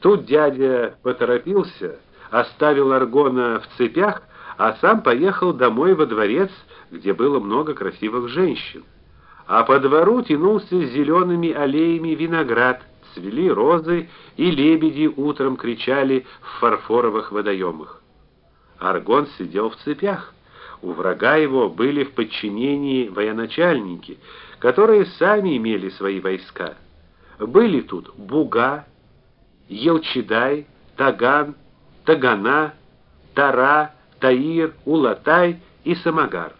Тут дядя поторопился, оставил Аргона в цепях, а сам поехал домой во дворец, где было много красивых женщин. А по двору тянулся зелеными аллеями виноград, цвели розы, и лебеди утром кричали в фарфоровых водоемах. Аргон сидел в цепях. У врага его были в подчинении военачальники, которые сами имели свои войска. Были тут Буга, Елчидай, Таган, Тагана, Тара, Таир, Улатай и Самагар.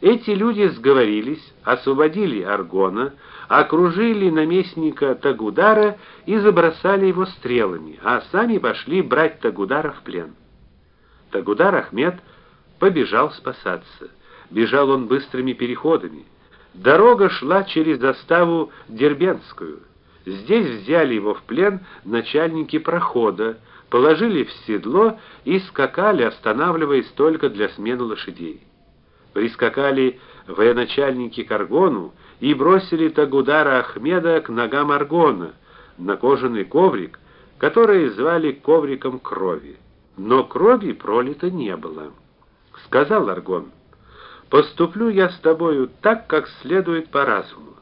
Эти люди сговорились, освободили Аргона, окружили наместника Тагудара и забросали его стрелами, а сами пошли брать Тагудара в плен. Тагудар Ахмед побежал спасаться. Бежал он быстрыми переходами. Дорога шла через заставу Дербенскую. Здесь взяли его в плен начальники прохода, положили в седло и скакали, останавливаясь только для смены лошадей. Прискакали военачальники к Аргону и бросили Тагудара Ахмеда к ногам Аргона на кожаный коврик, который звали ковриком крови. Но крови пролито не было. Сказал Аргон: "Поступлю я с тобою так, как следует по разуму".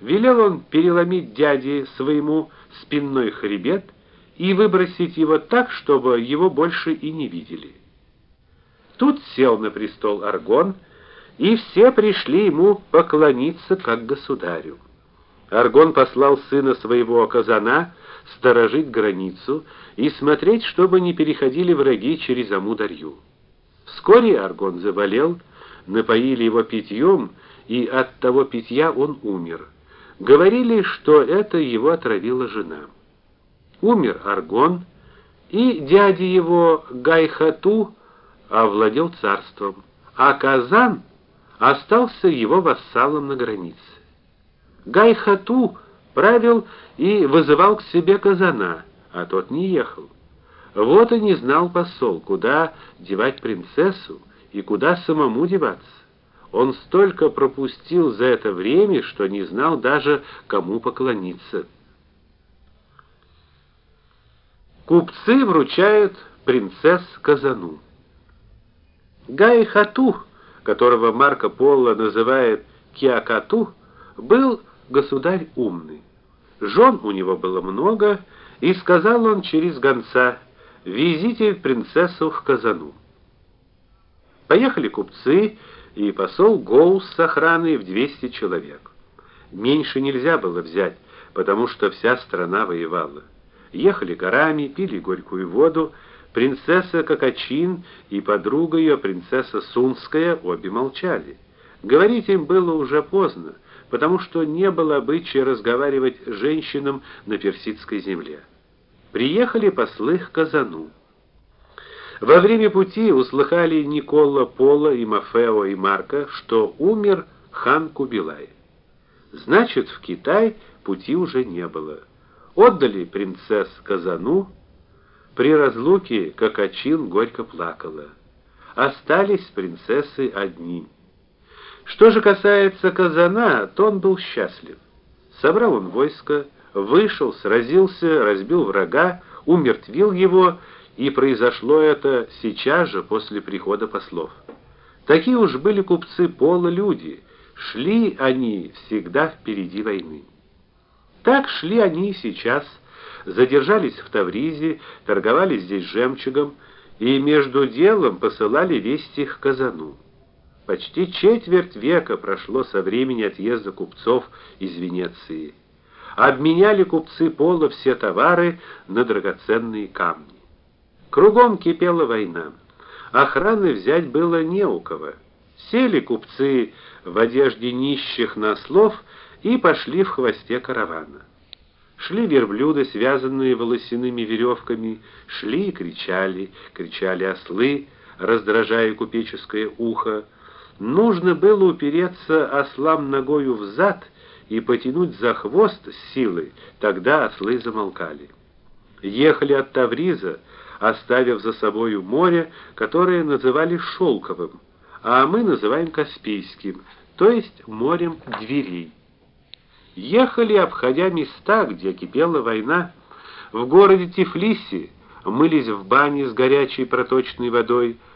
Велел он переломить дяде своему спинной хребет и выбросить его так, чтобы его больше и не видели. Тут сел на престол Аргон, и все пришли ему поклониться как государю. Аргон послал сына своего Казана сторожить границу и смотреть, чтобы не переходили враги через Амударью. Вскоре Аргон заболел, напоили его питьем, и от того питья он умер. Говорили, что это его отравила жена. Умер Аргон, и дядя его Гайхату овладел царством, а Казан остался его вассалом на границе. Гайхату правил и вызывал к себе Казана, а тот не ехал. Вот и не знал посол, куда девать принцессу и куда самому деваться. Он столько пропустил за это время, что не знал даже, кому поклониться. Купцы вручают принцесс Казану. Гай Хату, которого Марко Поло называет Киакату, был государь умный. Жен у него было много, и сказал он через гонца: "Везите принцессу в Казану". Поехали купцы, и посол Гоус с охраной в 200 человек. Меньше нельзя было взять, потому что вся страна воевала. Ехали горами, пили горькую воду, принцесса Какачин и подруга ее принцесса Сунская обе молчали. Говорить им было уже поздно, потому что не было обычая разговаривать женщинам на персидской земле. Приехали послы к Казану. Во время пути услыхали Никола Пола и Мафео и Марка, что умер хан Кубилай. Значит, в Китай пути уже не было. Отдали принцесс Казану. При разлуке Какачин горько плакала. Остались принцессы одни. Что же касается Казана, то он был счастлив. Собрал он войско, вышел, сразился, разбил врага, умертвил его и произошло это сейчас же после прихода послов. Такие уж были купцы пола люди, шли они всегда впереди войны. Так шли они и сейчас, задержались в Тавризе, торговали здесь жемчугом и между делом посылали вести к Казану. Почти четверть века прошло со времени отъезда купцов из Венеции. Обменяли купцы пола все товары на драгоценные камни. Кругом кипела война. Охраны взять было не у кого. Сели купцы в одежде нищих на слов и пошли в хвосте каравана. Шли верблюды, связанные волосяными веревками, шли и кричали, кричали ослы, раздражая купеческое ухо. Нужно было упереться ослам ногою в зад и потянуть за хвост с силой, тогда ослы замолкали. Ехали от Тавриза, оставив за собою море, которое называли шелковым, а мы называем Каспийским, то есть морем дверей. Ехали, обходя места, где кипела война. В городе Тифлисе мылись в бане с горячей проточной водой,